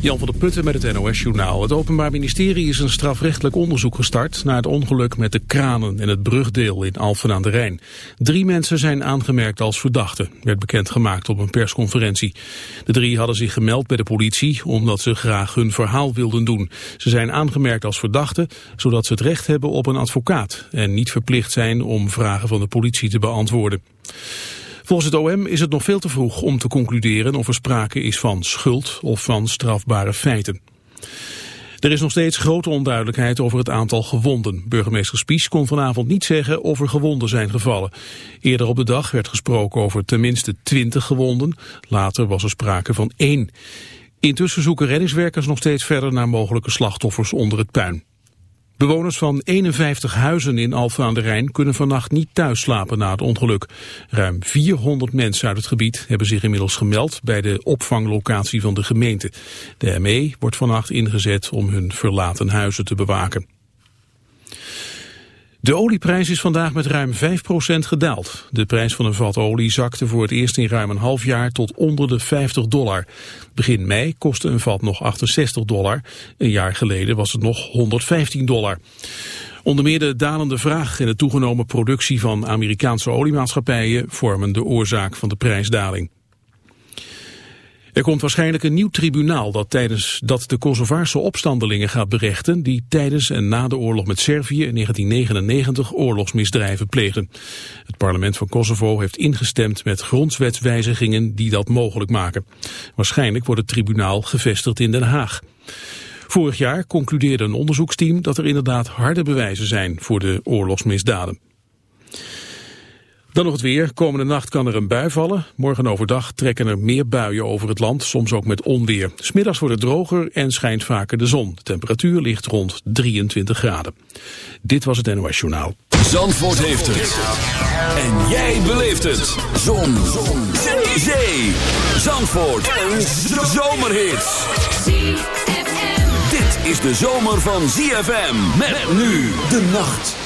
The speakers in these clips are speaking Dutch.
Jan van der Putten met het NOS-journaal. Het Openbaar Ministerie is een strafrechtelijk onderzoek gestart... naar het ongeluk met de kranen en het brugdeel in Alphen aan de Rijn. Drie mensen zijn aangemerkt als verdachten, werd bekendgemaakt op een persconferentie. De drie hadden zich gemeld bij de politie omdat ze graag hun verhaal wilden doen. Ze zijn aangemerkt als verdachten, zodat ze het recht hebben op een advocaat... en niet verplicht zijn om vragen van de politie te beantwoorden. Volgens het OM is het nog veel te vroeg om te concluderen of er sprake is van schuld of van strafbare feiten. Er is nog steeds grote onduidelijkheid over het aantal gewonden. Burgemeester Spies kon vanavond niet zeggen of er gewonden zijn gevallen. Eerder op de dag werd gesproken over tenminste 20 gewonden. Later was er sprake van één. Intussen zoeken reddingswerkers nog steeds verder naar mogelijke slachtoffers onder het puin. Bewoners van 51 huizen in Alphen aan de Rijn kunnen vannacht niet thuis slapen na het ongeluk. Ruim 400 mensen uit het gebied hebben zich inmiddels gemeld bij de opvanglocatie van de gemeente. De ME wordt vannacht ingezet om hun verlaten huizen te bewaken. De olieprijs is vandaag met ruim 5% gedaald. De prijs van een vat olie zakte voor het eerst in ruim een half jaar tot onder de 50 dollar. Begin mei kostte een vat nog 68 dollar. Een jaar geleden was het nog 115 dollar. Onder meer de dalende vraag en de toegenomen productie van Amerikaanse oliemaatschappijen vormen de oorzaak van de prijsdaling. Er komt waarschijnlijk een nieuw tribunaal dat, tijdens, dat de Kosovaarse opstandelingen gaat berechten die tijdens en na de oorlog met Servië in 1999 oorlogsmisdrijven pleegden. Het parlement van Kosovo heeft ingestemd met grondwetswijzigingen die dat mogelijk maken. Waarschijnlijk wordt het tribunaal gevestigd in Den Haag. Vorig jaar concludeerde een onderzoeksteam dat er inderdaad harde bewijzen zijn voor de oorlogsmisdaden. Dan nog het weer. Komende nacht kan er een bui vallen. Morgen overdag trekken er meer buien over het land, soms ook met onweer. Smiddags wordt het droger en schijnt vaker de zon. De temperatuur ligt rond 23 graden. Dit was het NOS Journaal. Zandvoort heeft het. En jij beleeft het. Zon. zon. Zee. Zee. Zandvoort. Een zomerhit. Dit is de zomer van ZFM. Met nu de nacht.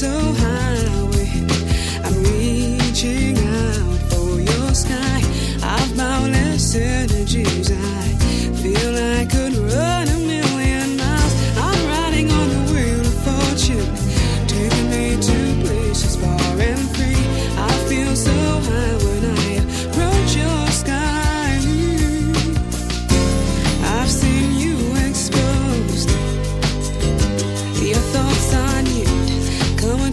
so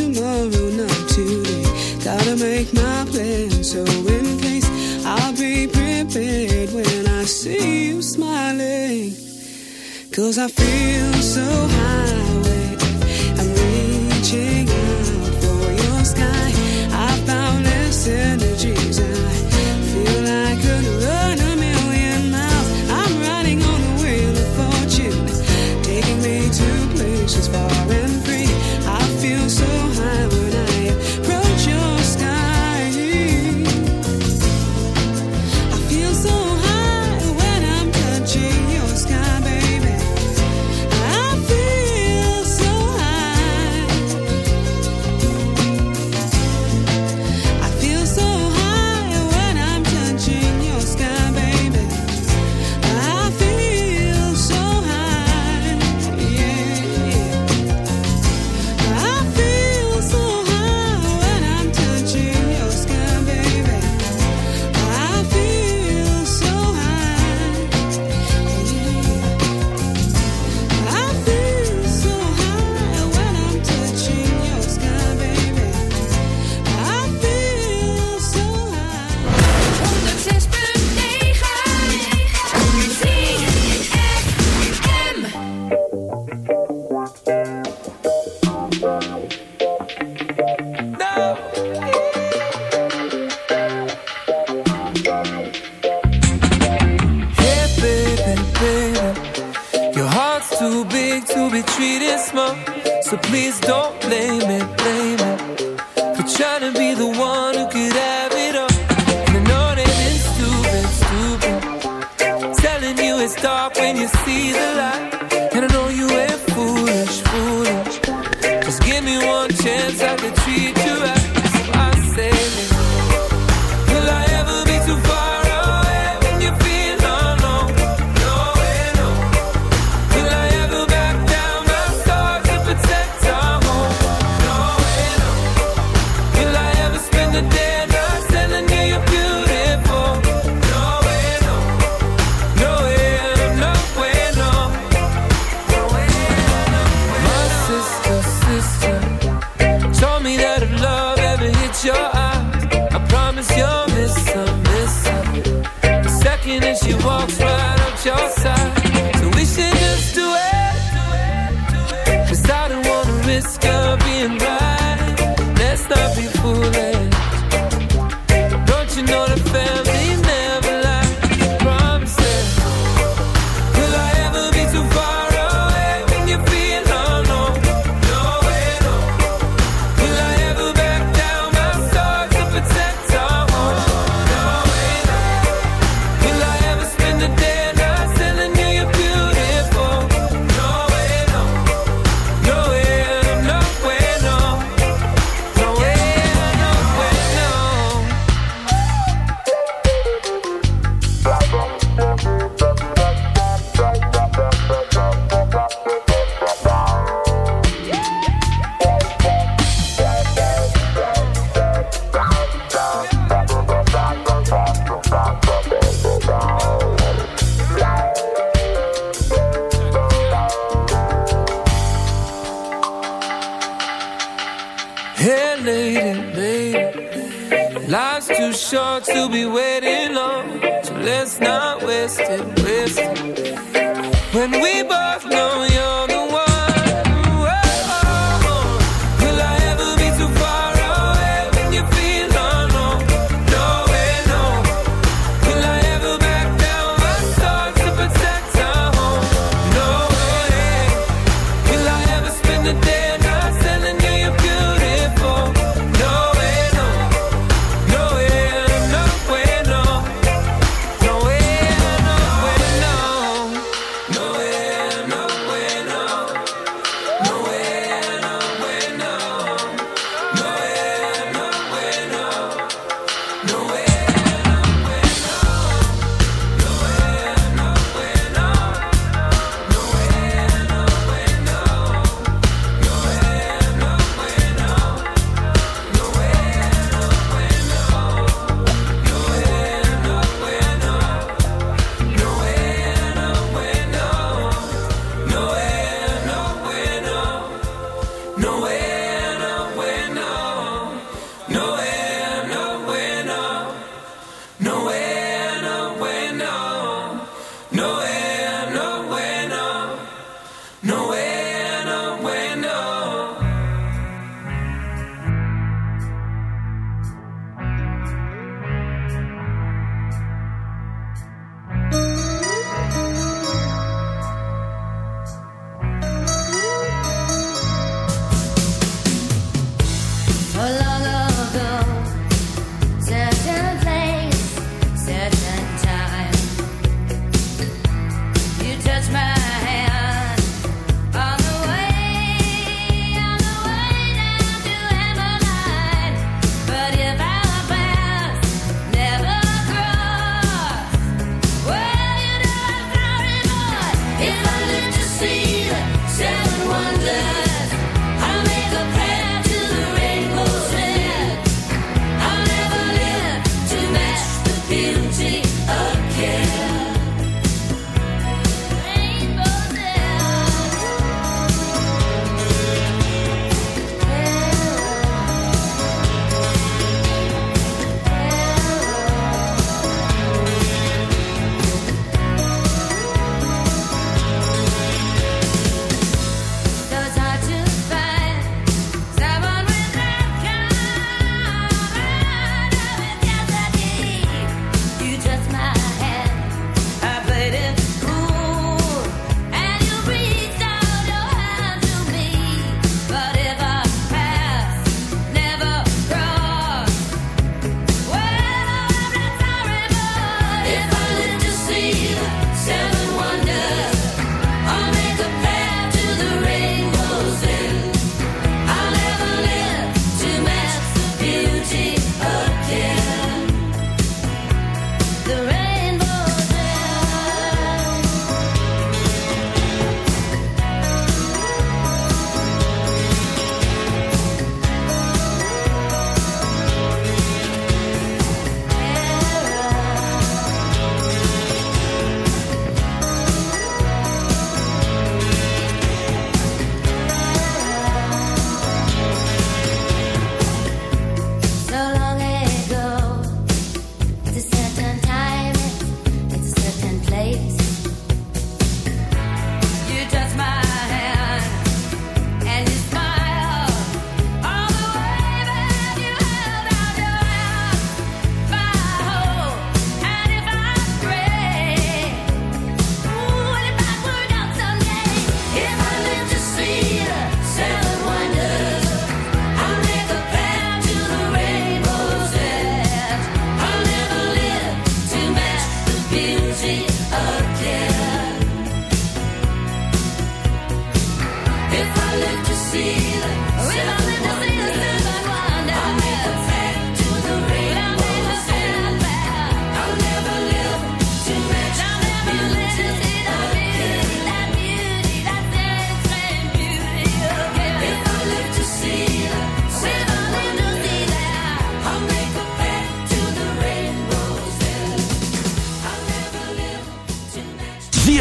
Tomorrow, not today. Gotta make my plan, so in case I'll be prepared when I see you smiling. Cause I feel so high when I'm reaching out for your sky. I found less energies. I feel I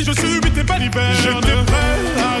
Et je subis tes balivernes. J'étais prêt à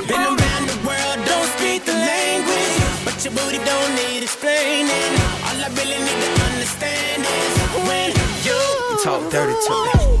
territory.